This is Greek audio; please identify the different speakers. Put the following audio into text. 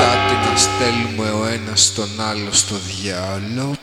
Speaker 1: Κάτι να στέλνουμε ο ένας τον άλλο στο διάλογο.